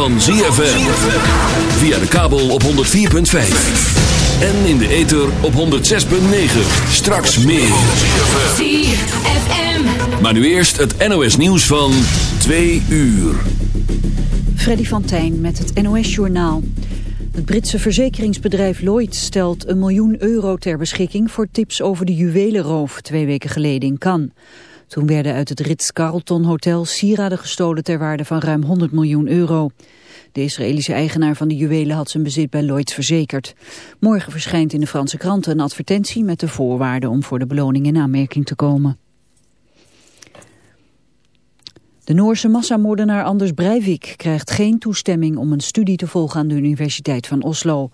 van ZFM. Via de kabel op 104.5. En in de ether op 106.9. Straks meer. ZFM. Maar nu eerst het NOS nieuws van 2 uur. Freddy van Tijn met het NOS-journaal. Het Britse verzekeringsbedrijf Lloyds stelt een miljoen euro ter beschikking... voor tips over de juwelenroof twee weken geleden in Cannes. Toen werden uit het Ritz-Carlton Hotel sieraden gestolen ter waarde van ruim 100 miljoen euro. De Israëlische eigenaar van de juwelen had zijn bezit bij Lloyds verzekerd. Morgen verschijnt in de Franse kranten een advertentie met de voorwaarden om voor de beloning in aanmerking te komen. De Noorse massamoordenaar Anders Breivik krijgt geen toestemming om een studie te volgen aan de Universiteit van Oslo.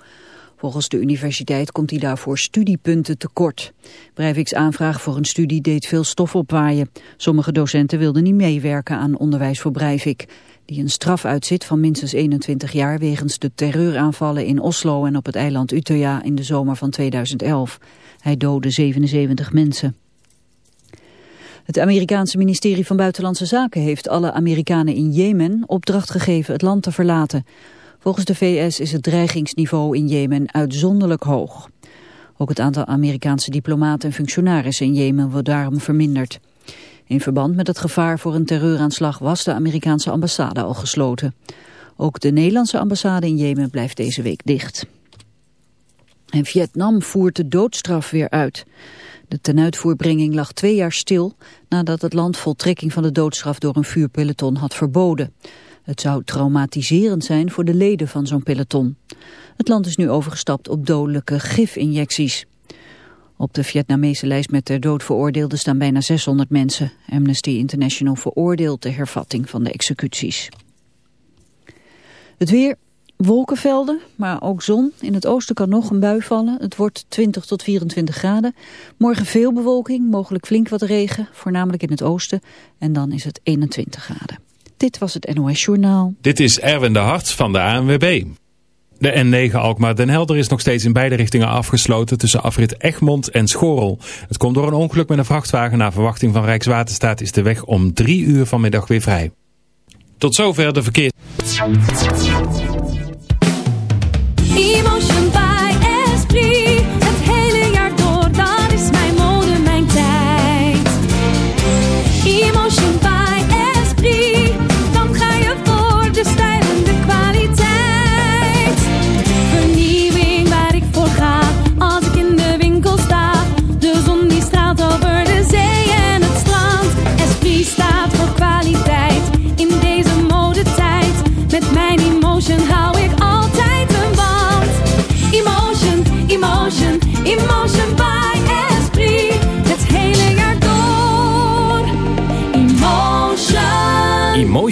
Volgens de universiteit komt hij daarvoor studiepunten tekort. Breiviks aanvraag voor een studie deed veel stof opwaaien. Sommige docenten wilden niet meewerken aan onderwijs voor Breivik, die een straf uitzit van minstens 21 jaar wegens de terreuraanvallen in Oslo en op het eiland Utøya in de zomer van 2011. Hij doodde 77 mensen. Het Amerikaanse ministerie van Buitenlandse Zaken heeft alle Amerikanen in Jemen opdracht gegeven het land te verlaten. Volgens de VS is het dreigingsniveau in Jemen uitzonderlijk hoog. Ook het aantal Amerikaanse diplomaten en functionarissen in Jemen wordt daarom verminderd. In verband met het gevaar voor een terreuraanslag was de Amerikaanse ambassade al gesloten. Ook de Nederlandse ambassade in Jemen blijft deze week dicht. En Vietnam voert de doodstraf weer uit. De tenuitvoerbrenging lag twee jaar stil nadat het land voltrekking van de doodstraf door een vuurpeloton had verboden. Het zou traumatiserend zijn voor de leden van zo'n peloton. Het land is nu overgestapt op dodelijke gifinjecties. Op de Vietnamese lijst met ter dood veroordeelden staan bijna 600 mensen. Amnesty International veroordeelt de hervatting van de executies. Het weer, wolkenvelden, maar ook zon. In het oosten kan nog een bui vallen. Het wordt 20 tot 24 graden. Morgen veel bewolking, mogelijk flink wat regen, voornamelijk in het oosten. En dan is het 21 graden. Dit was het NOS Journaal. Dit is Erwin de Hart van de ANWB. De N9 Alkmaar-Den Helder is nog steeds in beide richtingen afgesloten tussen afrit Egmond en Schorel. Het komt door een ongeluk met een vrachtwagen. Na verwachting van Rijkswaterstaat is de weg om drie uur vanmiddag weer vrij. Tot zover de verkeer.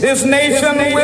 This nation will.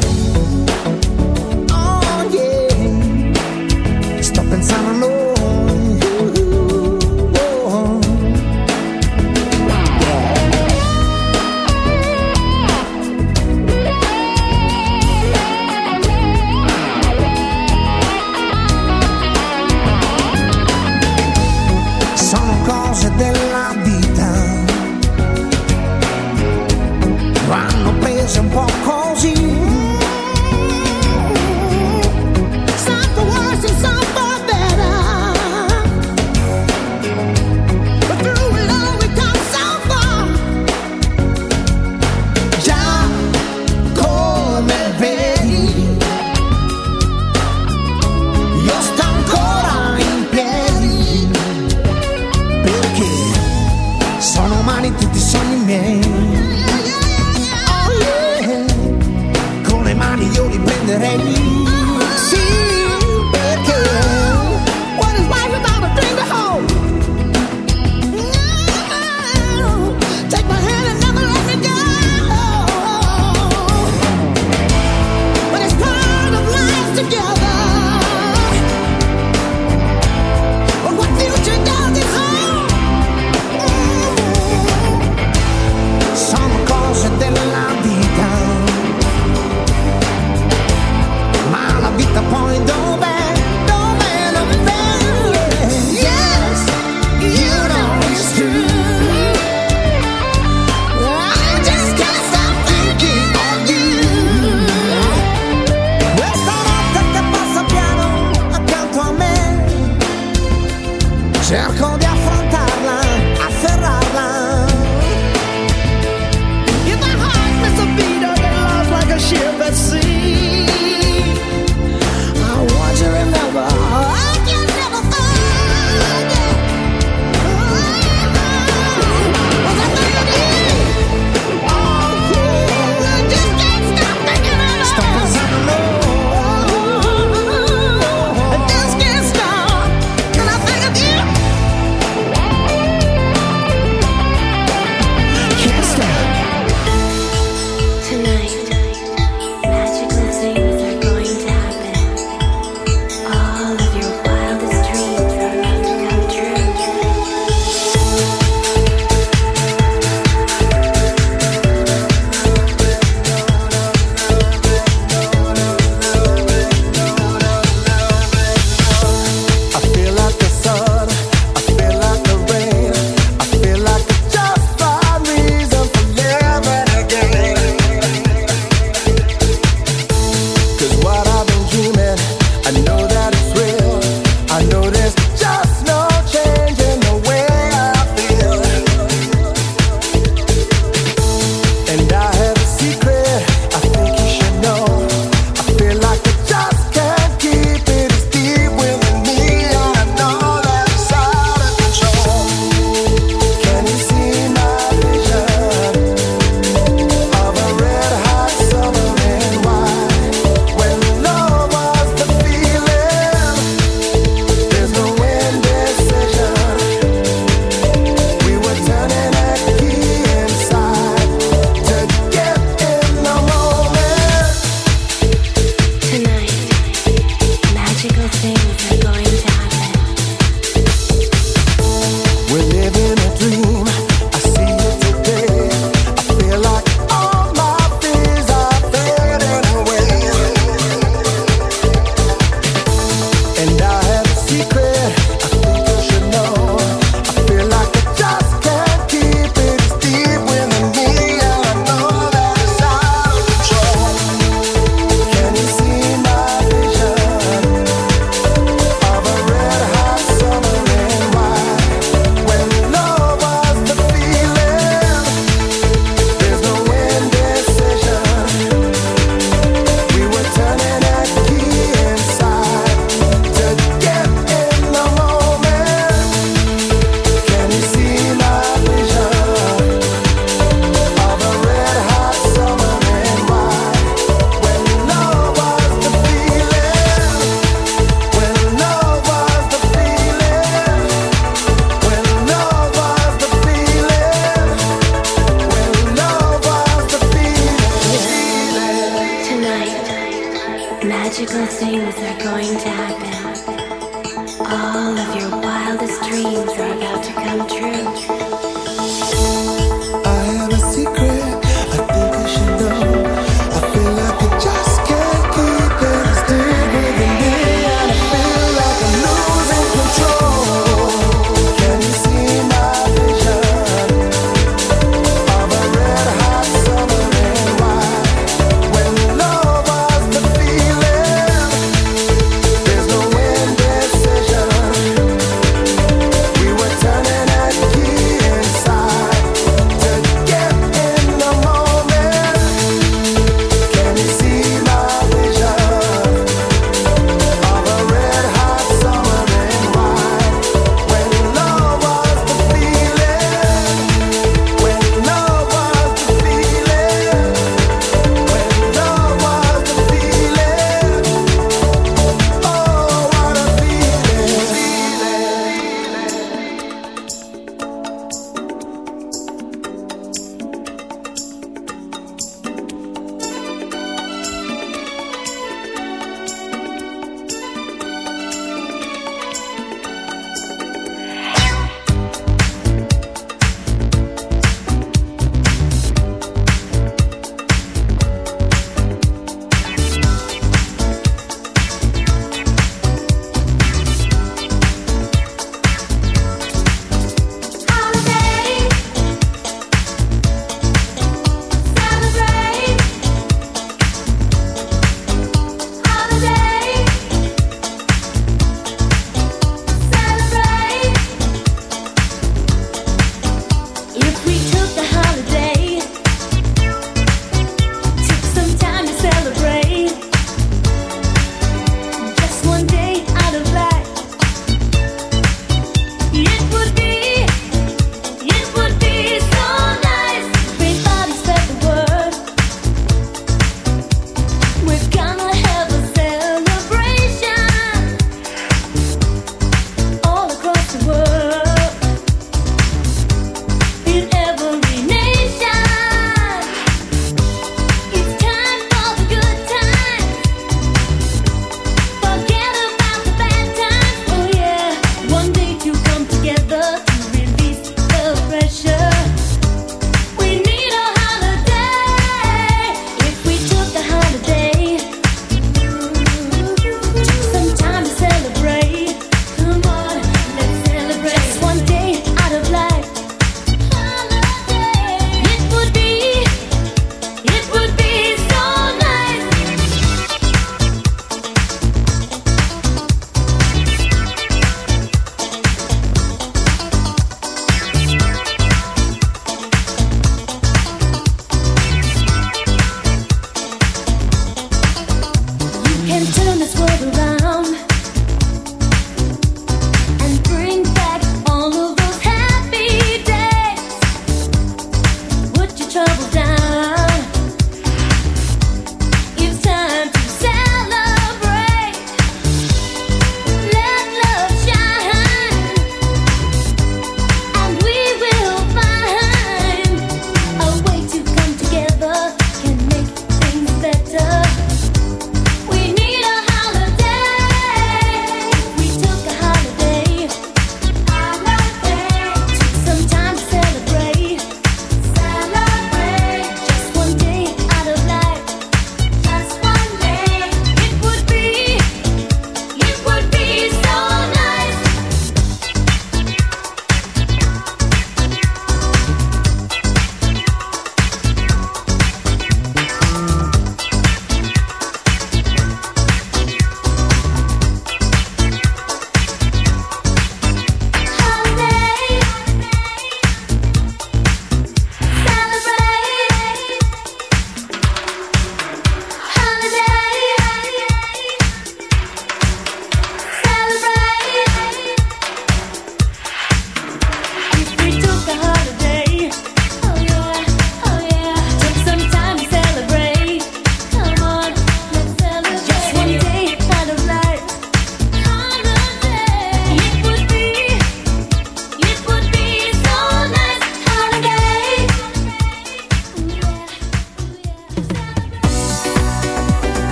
sky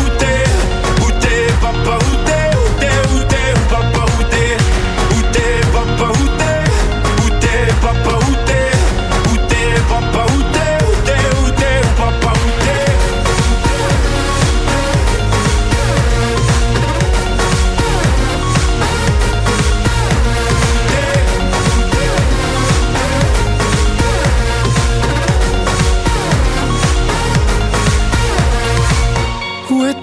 où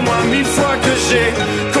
moins mille fois que j'ai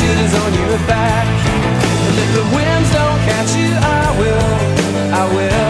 shooters on your back. And if the winds don't catch you, I will, I will.